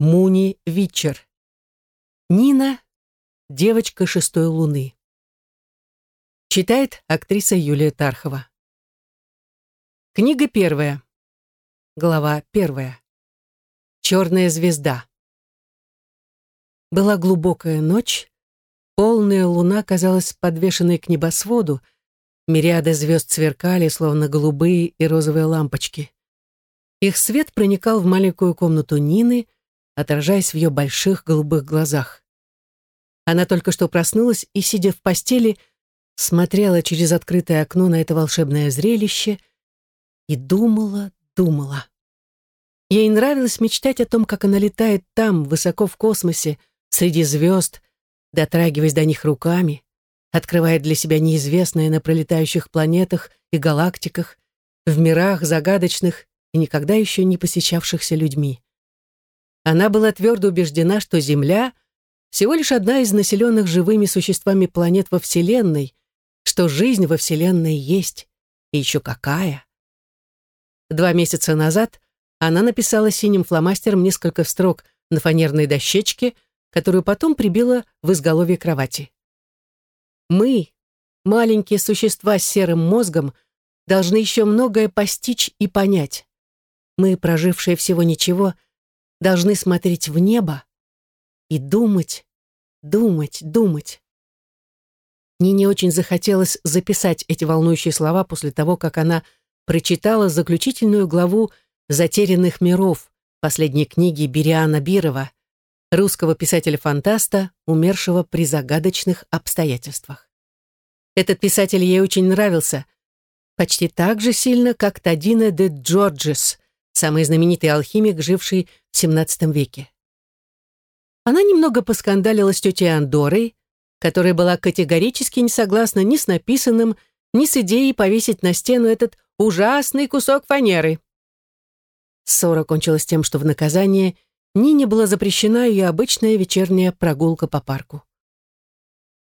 Муни Витчер. Нина, девочка шестой луны. Читает актриса Юлия Тархова. Книга первая. Глава первая. Черная звезда. Была глубокая ночь, полная луна казалась подвешенной к небосводу, мириады звезд сверкали, словно голубые и розовые лампочки. Их свет проникал в маленькую комнату Нины, отражаясь в ее больших голубых глазах. Она только что проснулась и, сидя в постели, смотрела через открытое окно на это волшебное зрелище и думала, думала. Ей нравилось мечтать о том, как она летает там, высоко в космосе, среди звезд, дотрагиваясь до них руками, открывая для себя неизвестное на пролетающих планетах и галактиках, в мирах загадочных и никогда еще не посещавшихся людьми. Она была твердо убеждена, что Земля — всего лишь одна из населенных живыми существами планет во Вселенной, что жизнь во Вселенной есть, и еще какая. Два месяца назад она написала синим фломастером несколько строк на фанерной дощечке, которую потом прибила в изголовье кровати. «Мы, маленькие существа с серым мозгом, должны еще многое постичь и понять. Мы, прожившие всего ничего, — должны смотреть в небо и думать, думать, думать. Нине очень захотелось записать эти волнующие слова после того, как она прочитала заключительную главу «Затерянных миров» последней книги Бериана Бирова, русского писателя-фантаста, умершего при загадочных обстоятельствах. Этот писатель ей очень нравился, почти так же сильно, как Тадина де Джорджес, самый знаменитый алхимик, живший в XVII веке. Она немного поскандалила с тетей Андорой, которая была категорически не согласна ни с написанным, ни с идеей повесить на стену этот ужасный кусок фанеры. Ссора кончилась тем, что в наказание Нине была запрещена ее обычная вечерняя прогулка по парку.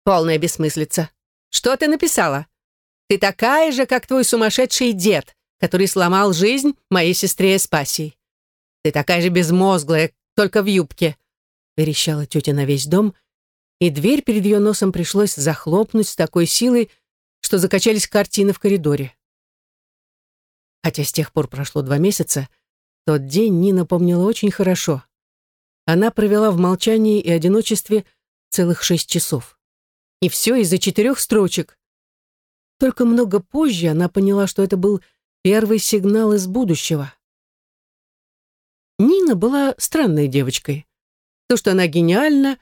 «Полная бессмыслица. Что ты написала? Ты такая же, как твой сумасшедший дед который сломал жизнь моей сестре Эспасии. Ты такая же безмозглая, только в юбке», — верещала тетя на весь дом, и дверь перед ее носом пришлось захлопнуть с такой силой, что закачались картины в коридоре. Хотя с тех пор прошло два месяца, тот день Нина помнила очень хорошо. Она провела в молчании и одиночестве целых шесть часов. И все из-за четырех строчек. Только много позже она поняла, что это был Первый сигнал из будущего. Нина была странной девочкой. То, что она гениальна,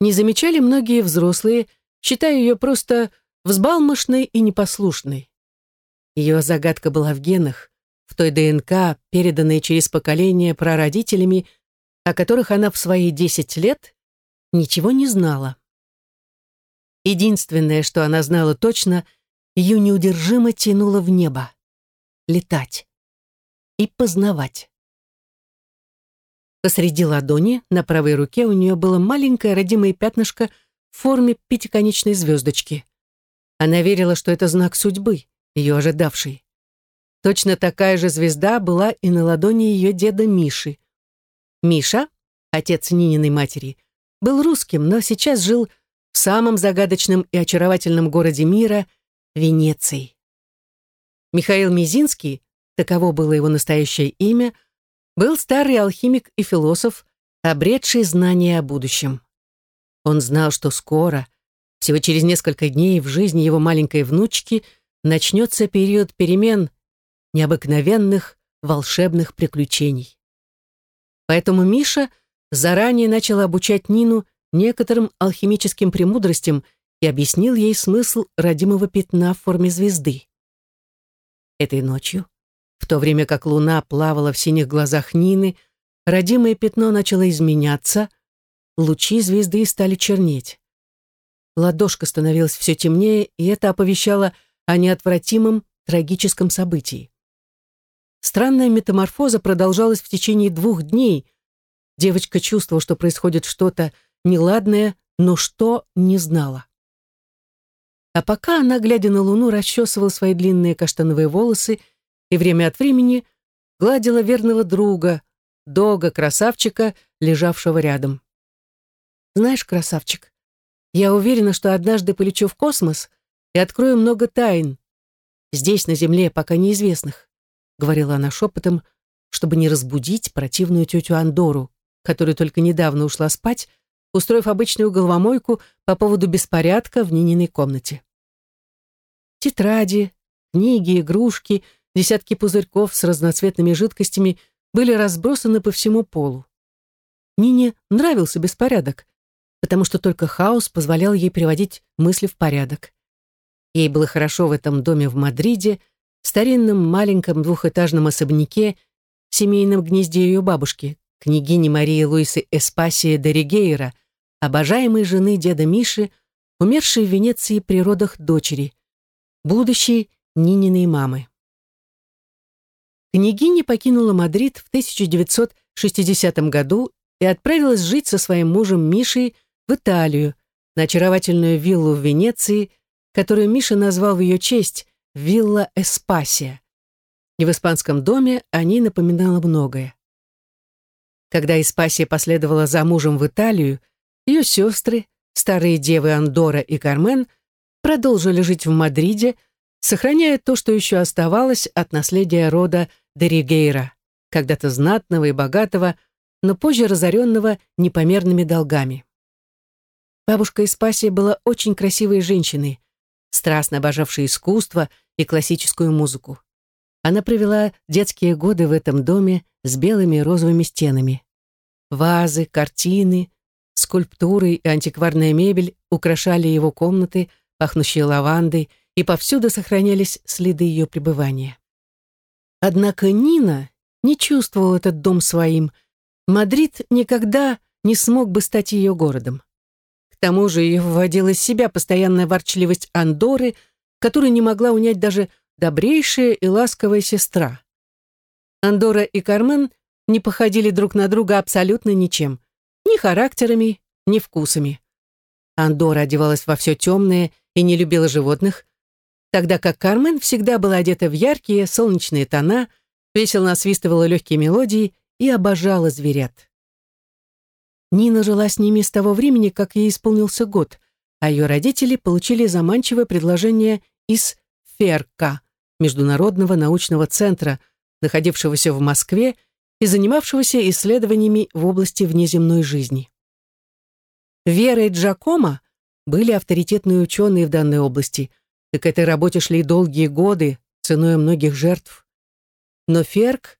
не замечали многие взрослые, считая ее просто взбалмошной и непослушной. Ее загадка была в генах, в той ДНК, переданной через поколение прародителями, о которых она в свои десять лет ничего не знала. Единственное, что она знала точно, ее неудержимо тянуло в небо летать и познавать. Посреди ладони на правой руке у нее было маленькое родимое пятнышко в форме пятиконечной звездочки. Она верила, что это знак судьбы, ее ожидавшей. Точно такая же звезда была и на ладони ее деда Миши. Миша, отец Нининой матери, был русским, но сейчас жил в самом загадочном и очаровательном городе мира — Венеции. Михаил Мизинский, таково было его настоящее имя, был старый алхимик и философ, обретший знания о будущем. Он знал, что скоро, всего через несколько дней в жизни его маленькой внучки, начнется период перемен, необыкновенных волшебных приключений. Поэтому Миша заранее начал обучать Нину некоторым алхимическим премудростям и объяснил ей смысл родимого пятна в форме звезды. Этой ночью, в то время как луна плавала в синих глазах Нины, родимое пятно начало изменяться, лучи звезды стали чернеть. Ладошка становилась все темнее, и это оповещало о неотвратимом трагическом событии. Странная метаморфоза продолжалась в течение двух дней. Девочка чувствовала, что происходит что-то неладное, но что не знала. А пока она, глядя на луну, расчесывала свои длинные каштановые волосы и время от времени гладила верного друга, дога, красавчика, лежавшего рядом. «Знаешь, красавчик, я уверена, что однажды полечу в космос и открою много тайн. Здесь, на Земле, пока неизвестных», — говорила она шепотом, чтобы не разбудить противную тетю Андору, которая только недавно ушла спать, устроив обычную головомойку по поводу беспорядка в Нининой комнате. Тетради, книги, игрушки, десятки пузырьков с разноцветными жидкостями были разбросаны по всему полу. Нине нравился беспорядок, потому что только хаос позволял ей приводить мысли в порядок. Ей было хорошо в этом доме в Мадриде, старинном маленьком двухэтажном особняке, семейном гнезде ее бабушки, княгини Марии Луисы Эспасия де Ригейра, обожаемой жены деда Миши, умершей в Венеции при родах дочери, будущей Нининой мамы. Княгиня покинула Мадрид в 1960 году и отправилась жить со своим мужем Мишей в Италию, на очаровательную виллу в Венеции, которую Миша назвал в ее честь «Вилла Эспасия». И в испанском доме они напоминала многое. Когда Эспасия последовала за мужем в Италию, ее сестры, старые девы Андора и Кармен, продолжили жить в Мадриде, сохраняя то, что еще оставалось от наследия рода Деригейра, когда-то знатного и богатого, но позже разоренного непомерными долгами. Бабушка Испасия была очень красивой женщиной, страстно обожавшей искусство и классическую музыку. Она провела детские годы в этом доме с белыми розовыми стенами. Вазы, картины, скульптуры и антикварная мебель украшали его комнаты, пахнущие лавандой, и повсюду сохранялись следы ее пребывания. Однако Нина не чувствовала этот дом своим. Мадрид никогда не смог бы стать ее городом. К тому же ее выводила из себя постоянная ворчливость Андоры, которую не могла унять даже добрейшая и ласковая сестра. Андора и Кармен не походили друг на друга абсолютно ничем. Ни характерами, ни вкусами. Андора одевалась во все темное и не любила животных, тогда как Кармен всегда была одета в яркие солнечные тона, весело насвистывала легкие мелодии и обожала зверят. Нина жила с ними с того времени, как ей исполнился год, а ее родители получили заманчивое предложение из ФЕРКа, Международного научного центра, находившегося в Москве и занимавшегося исследованиями в области внеземной жизни. Вера и Джакомо были авторитетные ученые в данной области, и к этой работе шли долгие годы, ценой многих жертв. Но Ферк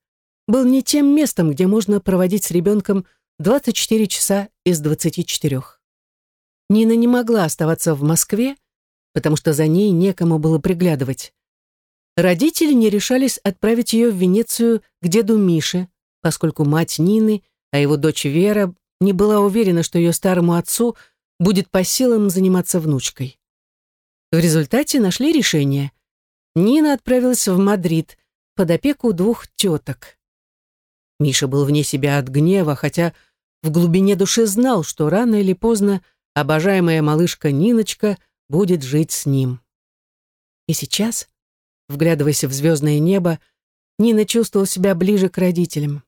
был не тем местом, где можно проводить с ребенком 24 часа из 24. Нина не могла оставаться в Москве, потому что за ней некому было приглядывать. Родители не решались отправить ее в Венецию к деду Мише, поскольку мать Нины, а его дочь Вера не была уверена, что ее старому отцу будет по силам заниматься внучкой. В результате нашли решение. Нина отправилась в Мадрид под опеку двух теток. Миша был вне себя от гнева, хотя в глубине души знал, что рано или поздно обожаемая малышка Ниночка будет жить с ним. И сейчас, вглядываясь в звездное небо, Нина чувствовала себя ближе к родителям.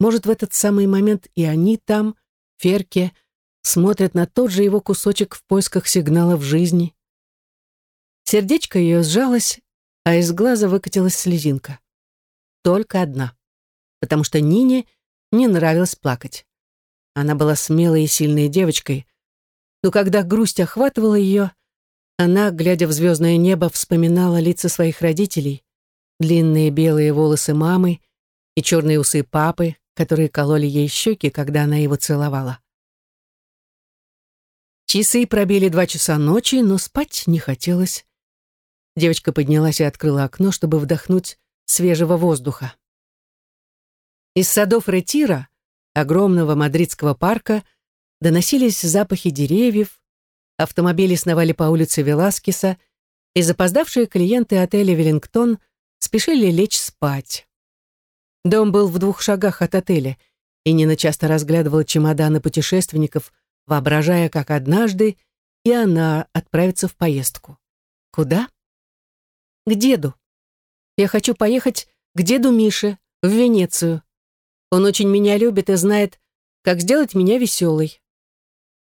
Может, в этот самый момент и они там, в Ферке, смотрят на тот же его кусочек в поисках сигналов жизни. Сердечко ее сжалось, а из глаза выкатилась слезинка. Только одна. Потому что Нине не нравилось плакать. Она была смелой и сильной девочкой, но когда грусть охватывала ее, она, глядя в звездное небо, вспоминала лица своих родителей, длинные белые волосы мамы и черные усы папы, которые кололи ей щеки, когда она его целовала. Часы пробили два часа ночи, но спать не хотелось. Девочка поднялась и открыла окно, чтобы вдохнуть свежего воздуха. Из садов Ретира, огромного мадридского парка, доносились запахи деревьев, автомобили сновали по улице Веласкеса, и запоздавшие клиенты отеля «Веллингтон» спешили лечь спать. Дом был в двух шагах от отеля, и Нина часто разглядывала чемоданы путешественников, воображая, как однажды и она отправится в поездку. Куда? К деду. Я хочу поехать к деду Мише, в Венецию. Он очень меня любит и знает, как сделать меня веселой.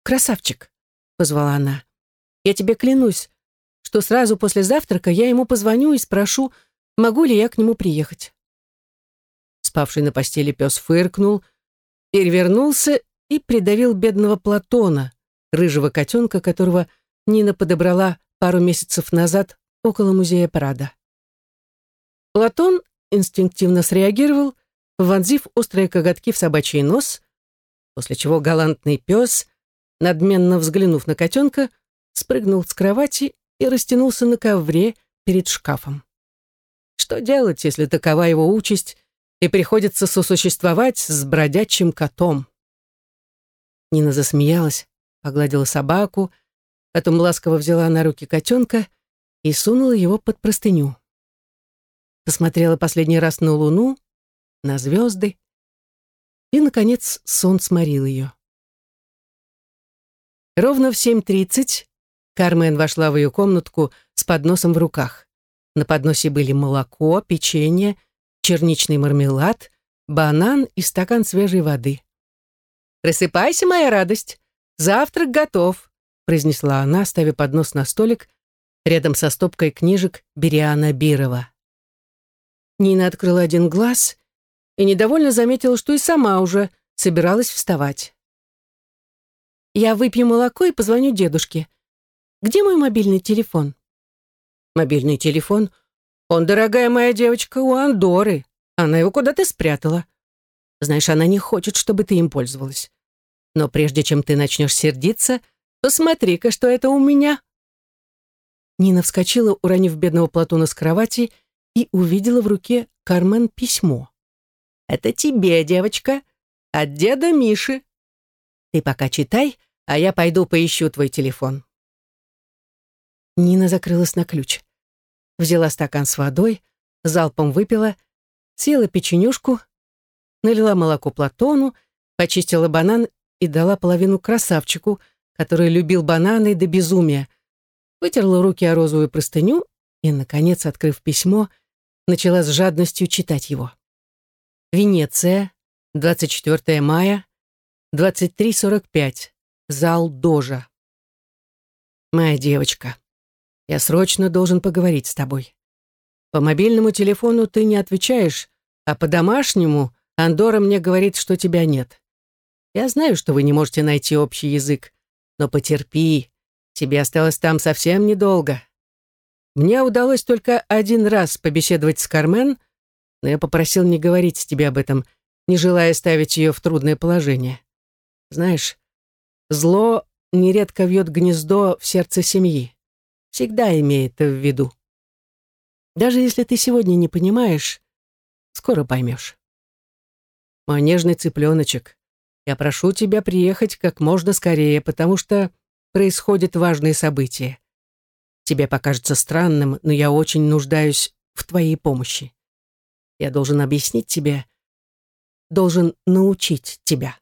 «Красавчик», — позвала она, — «я тебе клянусь, что сразу после завтрака я ему позвоню и спрошу, могу ли я к нему приехать». Спавший на постели пес фыркнул, перевернулся и придавил бедного Платона, рыжего котенка, которого Нина подобрала пару месяцев назад около музея Прада. Платон инстинктивно среагировал, вонзив острые коготки в собачий нос, после чего галантный пес, надменно взглянув на котенка, спрыгнул с кровати и растянулся на ковре перед шкафом. Что делать, если такова его участь, и приходится сосуществовать с бродячим котом? Нина засмеялась, погладила собаку, потом ласково взяла на руки котенка и сунула его под простыню. Посмотрела последний раз на луну, на звезды, и, наконец, сон сморил ее. Ровно в 7.30 Кармен вошла в ее комнатку с подносом в руках. На подносе были молоко, печенье, черничный мармелад, банан и стакан свежей воды. «Просыпайся, моя радость! Завтрак готов!» произнесла она, ставя поднос на столик рядом со стопкой книжек Бериана Бирова. Нина открыла один глаз и недовольно заметила, что и сама уже собиралась вставать. «Я выпью молоко и позвоню дедушке. Где мой мобильный телефон?» «Мобильный телефон? Он, дорогая моя девочка, у Андоры. Она его куда-то спрятала. Знаешь, она не хочет, чтобы ты им пользовалась. Но прежде чем ты начнешь сердиться, посмотри-ка, что это у меня». Нина вскочила, уронив бедного Платона с кровати, и увидела в руке Кармен письмо. «Это тебе, девочка, от деда Миши. Ты пока читай, а я пойду поищу твой телефон». Нина закрылась на ключ. Взяла стакан с водой, залпом выпила, съела печенюшку, налила молоко Платону, почистила банан и дала половину красавчику, который любил бананы до безумия, вытерла руки о розовую простыню и, наконец, открыв письмо, — начала с жадностью читать его. Венеция, 24 мая, 23.45, зал Дожа. Моя девочка, я срочно должен поговорить с тобой. По мобильному телефону ты не отвечаешь, а по домашнему Андора мне говорит, что тебя нет. Я знаю, что вы не можете найти общий язык, но потерпи, тебе осталось там совсем недолго. Мне удалось только один раз побеседовать с Кармен, но я попросил не говорить с тебе об этом, не желая ставить ее в трудное положение. Знаешь, зло нередко вьет гнездо в сердце семьи. Всегда имей это в виду. Даже если ты сегодня не понимаешь, скоро поймешь. Мой нежный цыпленочек, я прошу тебя приехать как можно скорее, потому что происходят важные события. Тебе покажется странным, но я очень нуждаюсь в твоей помощи. Я должен объяснить тебе, должен научить тебя.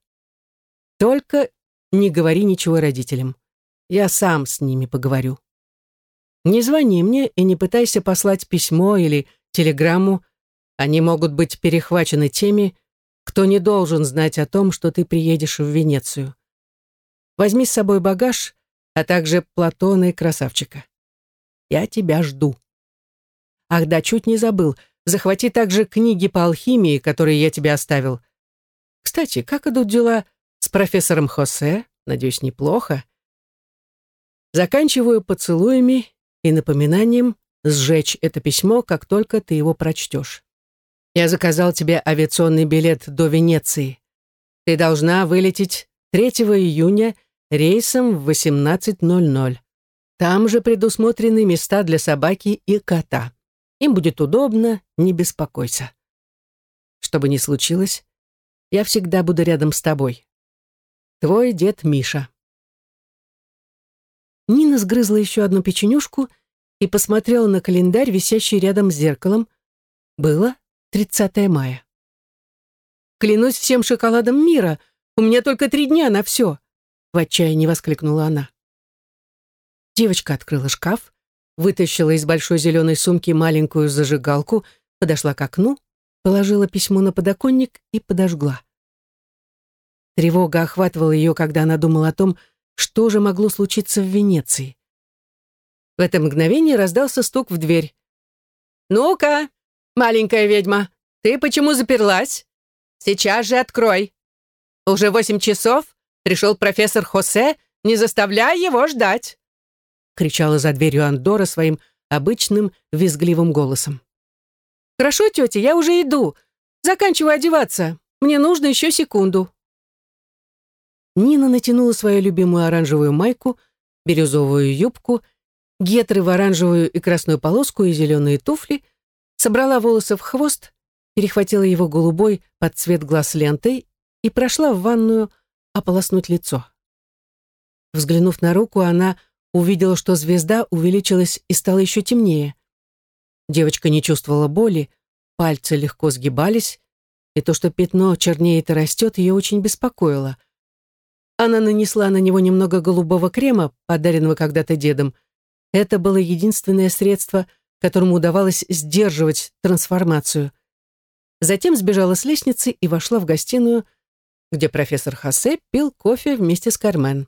Только не говори ничего родителям. Я сам с ними поговорю. Не звони мне и не пытайся послать письмо или телеграмму. Они могут быть перехвачены теми, кто не должен знать о том, что ты приедешь в Венецию. Возьми с собой багаж, а также Платона и красавчика. Я тебя жду. Ах да, чуть не забыл. Захвати также книги по алхимии, которые я тебе оставил. Кстати, как идут дела с профессором Хосе? Надеюсь, неплохо. Заканчиваю поцелуями и напоминанием сжечь это письмо, как только ты его прочтешь. Я заказал тебе авиационный билет до Венеции. Ты должна вылететь 3 июня рейсом в 18.00. Там же предусмотрены места для собаки и кота. Им будет удобно, не беспокойся. Что бы ни случилось, я всегда буду рядом с тобой. Твой дед Миша. Нина сгрызла еще одну печенюшку и посмотрела на календарь, висящий рядом с зеркалом. Было 30 мая. «Клянусь всем шоколадом мира, у меня только три дня на все!» В отчаянии воскликнула она. Девочка открыла шкаф, вытащила из большой зеленой сумки маленькую зажигалку, подошла к окну, положила письмо на подоконник и подожгла. Тревога охватывала ее, когда она думала о том, что же могло случиться в Венеции. В это мгновение раздался стук в дверь. «Ну-ка, маленькая ведьма, ты почему заперлась? Сейчас же открой. Уже восемь часов, пришел профессор Хосе, не заставляй его ждать!» кричала за дверью Андора своим обычным визгливым голосом. «Хорошо, тетя, я уже иду. Заканчиваю одеваться. Мне нужно еще секунду». Нина натянула свою любимую оранжевую майку, бирюзовую юбку, гетры в оранжевую и красную полоску и зеленые туфли, собрала волосы в хвост, перехватила его голубой под цвет глаз лентой и прошла в ванную ополоснуть лицо. Взглянув на руку, она увидела, что звезда увеличилась и стала еще темнее. Девочка не чувствовала боли, пальцы легко сгибались, и то, что пятно чернеет и растет, ее очень беспокоило — она нанесла на него немного голубого крема, подаренного когда-то дедом. Это было единственное средство, которому удавалось сдерживать трансформацию. Затем сбежала с лестницы и вошла в гостиную, где профессор Хосе пил кофе вместе с Кармен.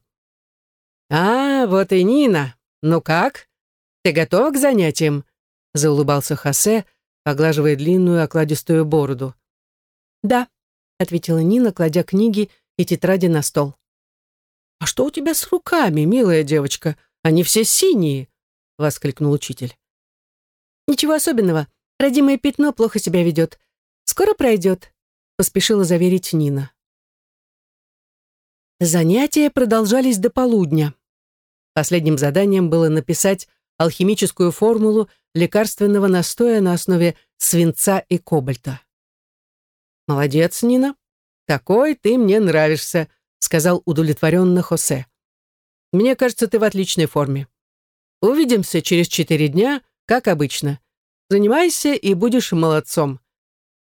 «А, вот и Нина. Ну как? Ты готова к занятиям?» заулыбался Хосе, поглаживая длинную окладистую бороду. «Да», — ответила Нина, кладя книги и тетради на стол. «А что у тебя с руками, милая девочка? Они все синие!» — воскликнул учитель. «Ничего особенного. Родимое пятно плохо себя ведет. Скоро пройдет», — поспешила заверить Нина. Занятия продолжались до полудня. Последним заданием было написать алхимическую формулу лекарственного настоя на основе свинца и кобальта. «Молодец, Нина. Такой ты мне нравишься», сказал удовлетворенно Хосе. «Мне кажется, ты в отличной форме. Увидимся через четыре дня, как обычно. Занимайся и будешь молодцом.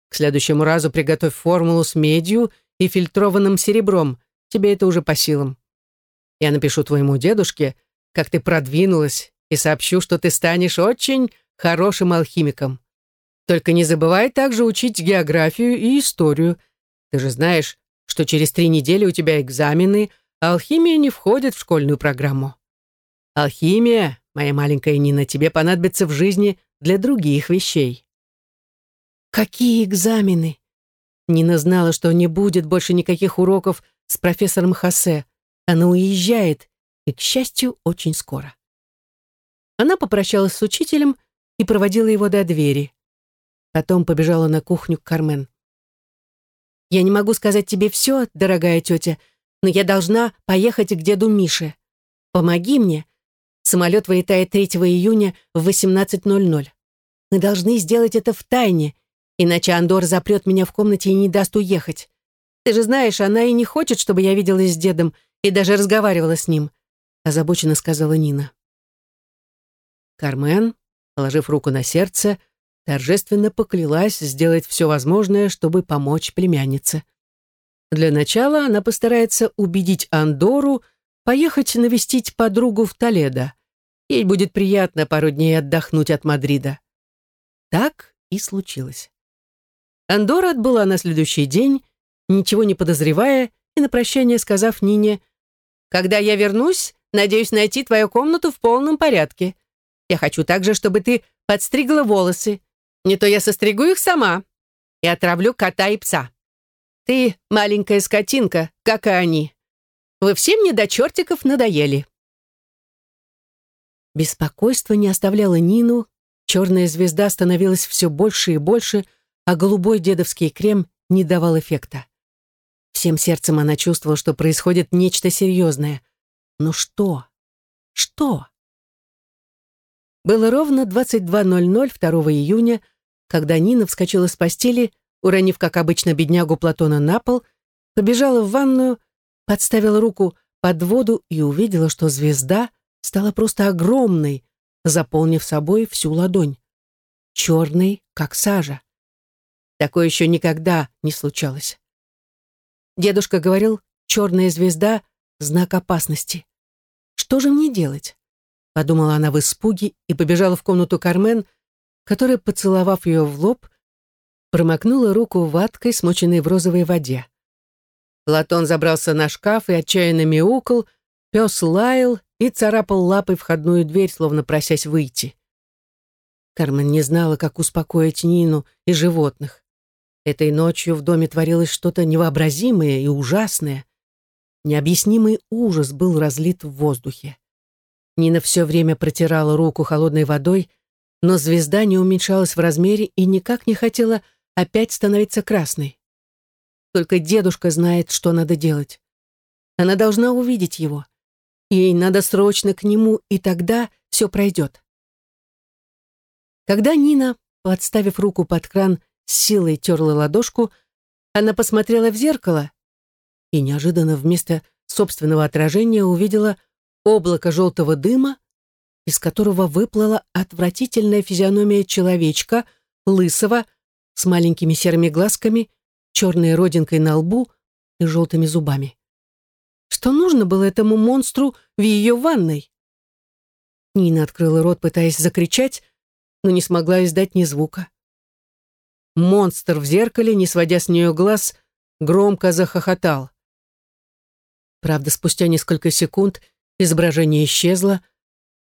К следующему разу приготовь формулу с медью и фильтрованным серебром. Тебе это уже по силам. Я напишу твоему дедушке, как ты продвинулась, и сообщу, что ты станешь очень хорошим алхимиком. Только не забывай также учить географию и историю. Ты же знаешь, что через три недели у тебя экзамены, а алхимия не входит в школьную программу. Алхимия, моя маленькая Нина, тебе понадобится в жизни для других вещей. Какие экзамены? Нина знала, что не будет больше никаких уроков с профессором Хосе. Она уезжает, и, к счастью, очень скоро. Она попрощалась с учителем и проводила его до двери. Потом побежала на кухню к Кармен. Я не могу сказать тебе все, дорогая тетя, но я должна поехать к деду Мише. Помоги мне. Самолет вылетает 3 июня в 18.00. Мы должны сделать это в тайне, иначе Андор запрет меня в комнате и не даст уехать. Ты же знаешь, она и не хочет, чтобы я виделась с дедом и даже разговаривала с ним», озабоченно сказала Нина. Кармен, положив руку на сердце, торжественно поклялась сделать все возможное, чтобы помочь племяннице. Для начала она постарается убедить Андору поехать навестить подругу в Толедо. Ей будет приятно пару дней отдохнуть от Мадрида. Так и случилось. Андора отбыла на следующий день, ничего не подозревая и на прощание сказав Нине, «Когда я вернусь, надеюсь найти твою комнату в полном порядке. Я хочу также, чтобы ты подстригла волосы, не то я состригу их сама и отравлю кота и пса. Ты маленькая скотинка, как и они. Вы всем мне до чертиков надоели. Беспокойство не оставляло Нину, черная звезда становилась все больше и больше, а голубой дедовский крем не давал эффекта. Всем сердцем она чувствовала, что происходит нечто серьезное. Но что? Что? Было ровно 22.00 2 июня когда Нина вскочила с постели, уронив, как обычно, беднягу Платона на пол, побежала в ванную, подставила руку под воду и увидела, что звезда стала просто огромной, заполнив собой всю ладонь. Черной, как сажа. Такое еще никогда не случалось. Дедушка говорил, черная звезда — знак опасности. Что же мне делать? Подумала она в испуге и побежала в комнату Кармен, которая, поцеловав ее в лоб, промокнула руку ваткой, смоченной в розовой воде. Латон забрался на шкаф и отчаянно мяукал, пес лаял и царапал лапой входную дверь, словно просясь выйти. Кармен не знала, как успокоить Нину и животных. Этой ночью в доме творилось что-то невообразимое и ужасное. Необъяснимый ужас был разлит в воздухе. Нина все время протирала руку холодной водой, но звезда не уменьшалась в размере и никак не хотела опять становиться красной. Только дедушка знает, что надо делать. Она должна увидеть его. Ей надо срочно к нему, и тогда все пройдет. Когда Нина, подставив руку под кран, с силой терла ладошку, она посмотрела в зеркало и неожиданно вместо собственного отражения увидела облако желтого дыма, из которого выплыла отвратительная физиономия человечка, лысого, с маленькими серыми глазками, черной родинкой на лбу и желтыми зубами. Что нужно было этому монстру в ее ванной? Нина открыла рот, пытаясь закричать, но не смогла издать ни звука. Монстр в зеркале, не сводя с нее глаз, громко захохотал. Правда, спустя несколько секунд изображение исчезло,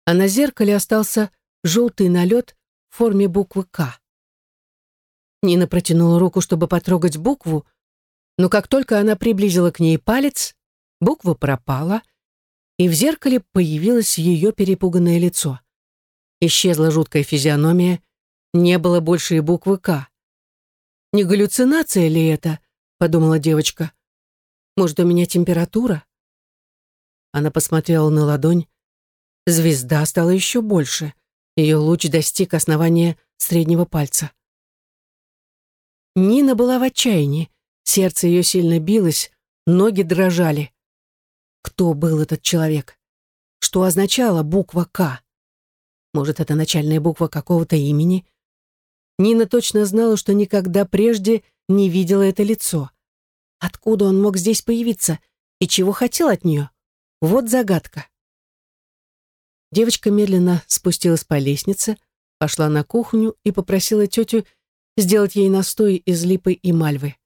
а на зеркале остался желтый налет в форме буквы «К». Нина протянула руку, чтобы потрогать букву, но как только она приблизила к ней палец, буква пропала, и в зеркале появилось ее перепуганное лицо. Исчезла жуткая физиономия, не было больше и буквы «К». «Не галлюцинация ли это?» — подумала девочка. «Может, у меня температура?» Она посмотрела на ладонь. Звезда стала еще больше. Ее луч достиг основания среднего пальца. Нина была в отчаянии. Сердце ее сильно билось, ноги дрожали. Кто был этот человек? Что означала буква «К»? Может, это начальная буква какого-то имени? Нина точно знала, что никогда прежде не видела это лицо. Откуда он мог здесь появиться? И чего хотел от нее? Вот загадка. Девочка медленно спустилась по лестнице, пошла на кухню и попросила тетю сделать ей настой из липы и мальвы.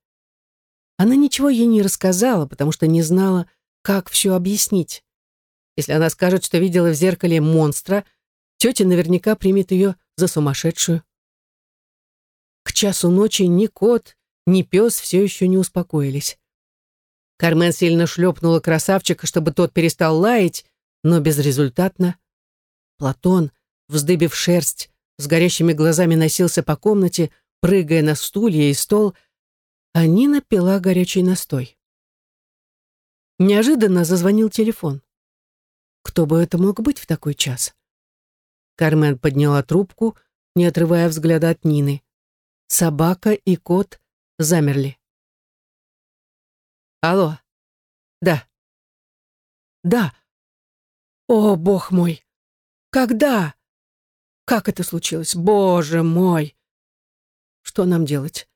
Она ничего ей не рассказала, потому что не знала, как все объяснить. Если она скажет, что видела в зеркале монстра, тетя наверняка примет ее за сумасшедшую. К часу ночи ни кот, ни пес все еще не успокоились. Кармен сильно шлепнула красавчика, чтобы тот перестал лаять, но безрезультатно. Платон, вздыбив шерсть, с горящими глазами носился по комнате, прыгая на стулья и стол, а Нина пила горячий настой. Неожиданно зазвонил телефон. Кто бы это мог быть в такой час? Кармен подняла трубку, не отрывая взгляда от Нины. Собака и кот замерли. «Алло? Да. Да. О, бог мой! Когда? Как это случилось? Боже мой! Что нам делать?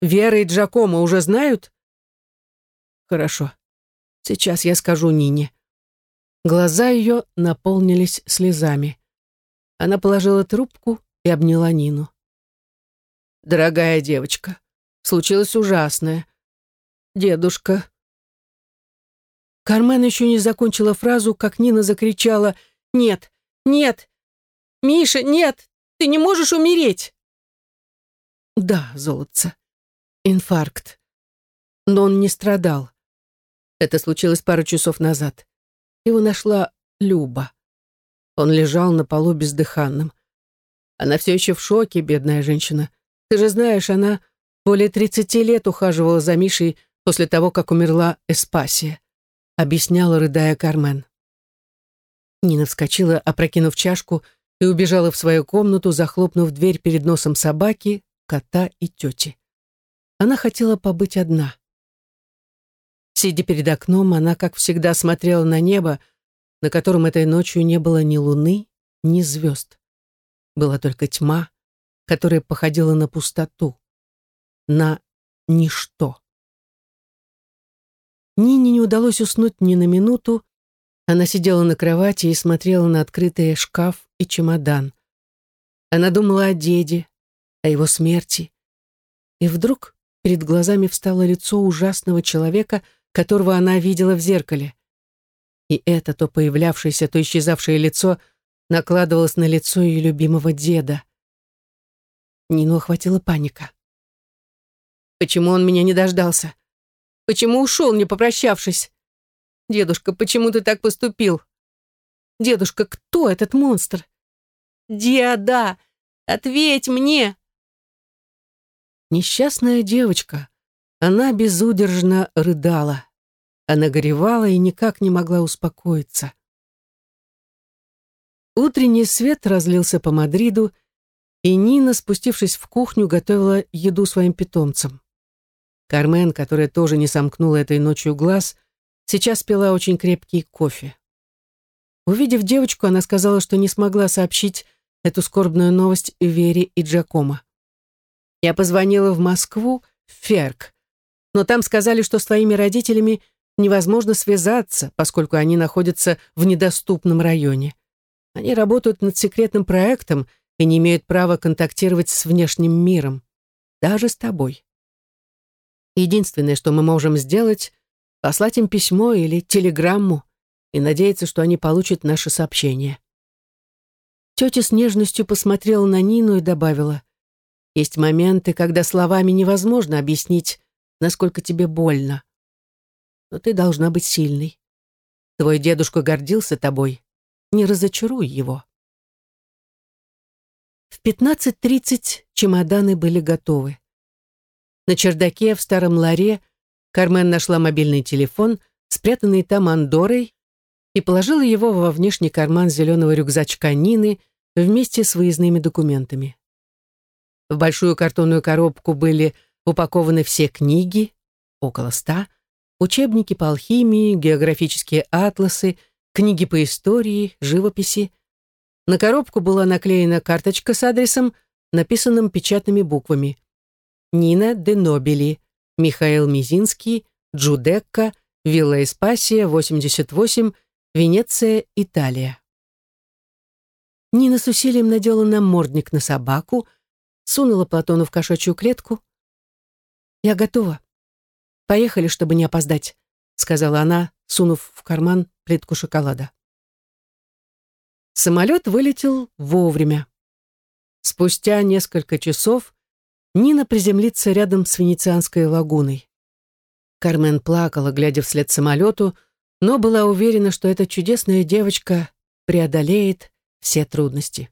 Вера и Джакомо уже знают? Хорошо. Сейчас я скажу Нине. Глаза ее наполнились слезами. Она положила трубку и обняла Нину. «Дорогая девочка, случилось ужасное. Дедушка...» Кармен еще не закончила фразу, как Нина закричала «Нет! Нет! Миша, нет! Ты не можешь умереть!» Да, золотце. Инфаркт. Но он не страдал. Это случилось пару часов назад. Его нашла Люба. Он лежал на полу бездыханным. Она все еще в шоке, бедная женщина. Ты же знаешь, она более 30 лет ухаживала за Мишей после того, как умерла Эспасия, объясняла, рыдая Кармен. Нина вскочила, опрокинув чашку, и убежала в свою комнату, захлопнув дверь перед носом собаки, кота и тети. Она хотела побыть одна. Сидя перед окном, она, как всегда, смотрела на небо, на котором этой ночью не было ни луны, ни звезд. Была только тьма, которая походила на пустоту, на ничто. Нине не удалось уснуть ни на минуту. Она сидела на кровати и смотрела на открытый шкаф и чемодан. Она думала о деде, о его смерти. И вдруг перед глазами встало лицо ужасного человека, которого она видела в зеркале. И это то появлявшееся, то исчезавшее лицо накладывалось на лицо ее любимого деда. Нину охватила паника. Почему он меня не дождался? Почему ушел, не попрощавшись? Дедушка, почему ты так поступил? Дедушка, кто этот монстр? Деда, ответь мне! Несчастная девочка. Она безудержно рыдала. Она горевала и никак не могла успокоиться. Утренний свет разлился по Мадриду, и Нина, спустившись в кухню, готовила еду своим питомцам. Кармен, которая тоже не сомкнула этой ночью глаз, сейчас пила очень крепкий кофе. Увидев девочку, она сказала, что не смогла сообщить эту скорбную новость Вере и Джакомо. Я позвонила в Москву, в Ферк, но там сказали, что с твоими родителями невозможно связаться, поскольку они находятся в недоступном районе. Они работают над секретным проектом и не имеют права контактировать с внешним миром, даже с тобой. Единственное, что мы можем сделать, послать им письмо или телеграмму и надеяться, что они получат наше сообщение. Тетя с нежностью посмотрела на Нину и добавила, «Есть моменты, когда словами невозможно объяснить, насколько тебе больно. Но ты должна быть сильной. Твой дедушка гордился тобой. Не разочаруй его». В 15.30 чемоданы были готовы. На чердаке в старом ларе Кармен нашла мобильный телефон, спрятанный там Андорой, и положила его во внешний карман зеленого рюкзачка Нины вместе с выездными документами. В большую картонную коробку были упакованы все книги, около ста, учебники по алхимии, географические атласы, книги по истории, живописи. На коробку была наклеена карточка с адресом, написанным печатными буквами. Нина де Нобели, Михаил Мизинский, Джудекка, Вилла Испасия, 88, Венеция, Италия. Нина с усилием надела намордник на собаку, сунула Платону в кошачью клетку. «Я готова. Поехали, чтобы не опоздать», — сказала она, сунув в карман плитку шоколада. Самолет вылетел вовремя. Спустя несколько часов Нина приземлится рядом с Венецианской лагуной. Кармен плакала, глядя вслед самолету, но была уверена, что эта чудесная девочка преодолеет все трудности.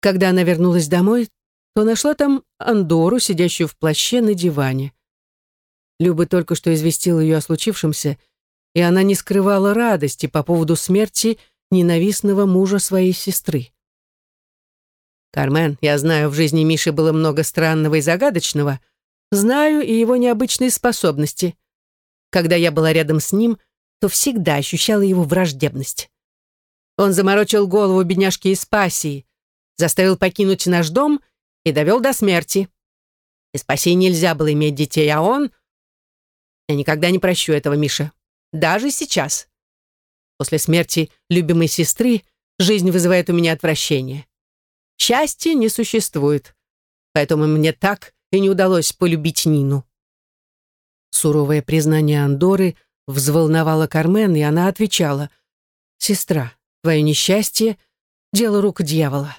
Когда она вернулась домой, то нашла там Андору, сидящую в плаще на диване. Люба только что известила ее о случившемся, и она не скрывала радости по поводу смерти ненавистного мужа своей сестры. Кармен, я знаю, в жизни Миши было много странного и загадочного. Знаю и его необычные способности. Когда я была рядом с ним, то всегда ощущала его враждебность. Он заморочил голову бедняжки из пассии, заставил покинуть наш дом и довел до смерти. Из пассии нельзя было иметь детей, а он... Я никогда не прощу этого Миша. Даже сейчас. После смерти любимой сестры жизнь вызывает у меня отвращение. Счастья не существует. Поэтому мне так и не удалось полюбить Нину. Суровое признание Андоры взволновало Кармен, и она отвечала, «Сестра, твое несчастье — дело рук дьявола.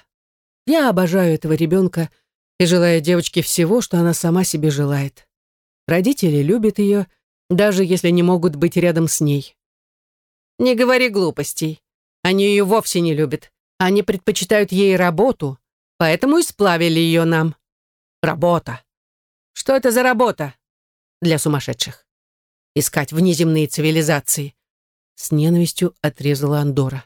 Я обожаю этого ребенка и желаю девочке всего, что она сама себе желает. Родители любят ее, даже если не могут быть рядом с ней. Не говори глупостей. Они ее вовсе не любят. Они предпочитают ей работу, поэтому и сплавили ее нам. Работа. Что это за работа? Для сумасшедших. Искать внеземные цивилизации. С ненавистью отрезала Андора.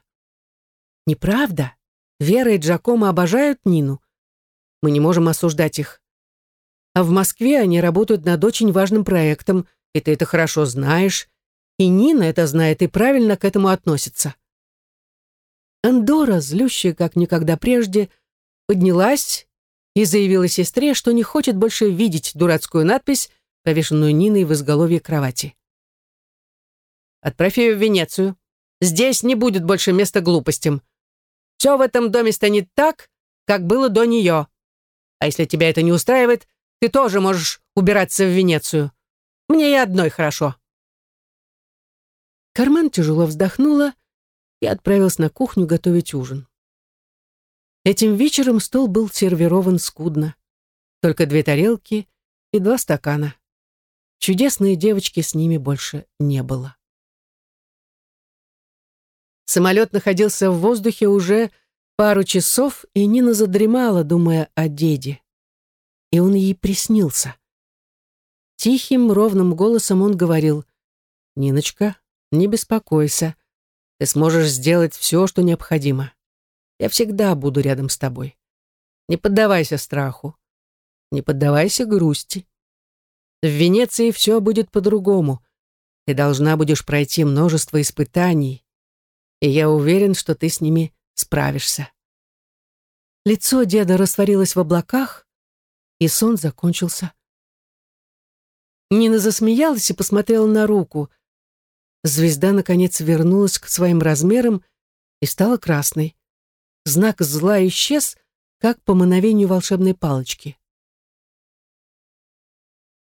Неправда. Вера и Джакомо обожают Нину. Мы не можем осуждать их. А в Москве они работают над очень важным проектом, и ты это хорошо знаешь. И Нина это знает и правильно к этому относится. Андора, злющая как никогда прежде, поднялась и заявила сестре, что не хочет больше видеть дурацкую надпись, повешенную Ниной в изголовье кровати. «Отправь ее в Венецию. Здесь не будет больше места глупостям. Все в этом доме станет так, как было до нее. А если тебя это не устраивает, ты тоже можешь убираться в Венецию. Мне и одной хорошо». Кармен тяжело вздохнула и отправилась на кухню готовить ужин. Этим вечером стол был сервирован скудно. Только две тарелки и два стакана. Чудесные девочки с ними больше не было. Самолет находился в воздухе уже пару часов, и Нина задремала, думая о деде. И он ей приснился. Тихим, ровным голосом он говорил, «Ниночка, не беспокойся. Ты сможешь сделать все, что необходимо. Я всегда буду рядом с тобой. Не поддавайся страху. Не поддавайся грусти. В Венеции все будет по-другому. Ты должна будешь пройти множество испытаний, и я уверен, что ты с ними справишься. Лицо деда растворилось в облаках, и сон закончился. Нина засмеялась и посмотрела на руку. Звезда, наконец, вернулась к своим размерам и стала красной. Знак зла исчез, как по мановению волшебной палочки.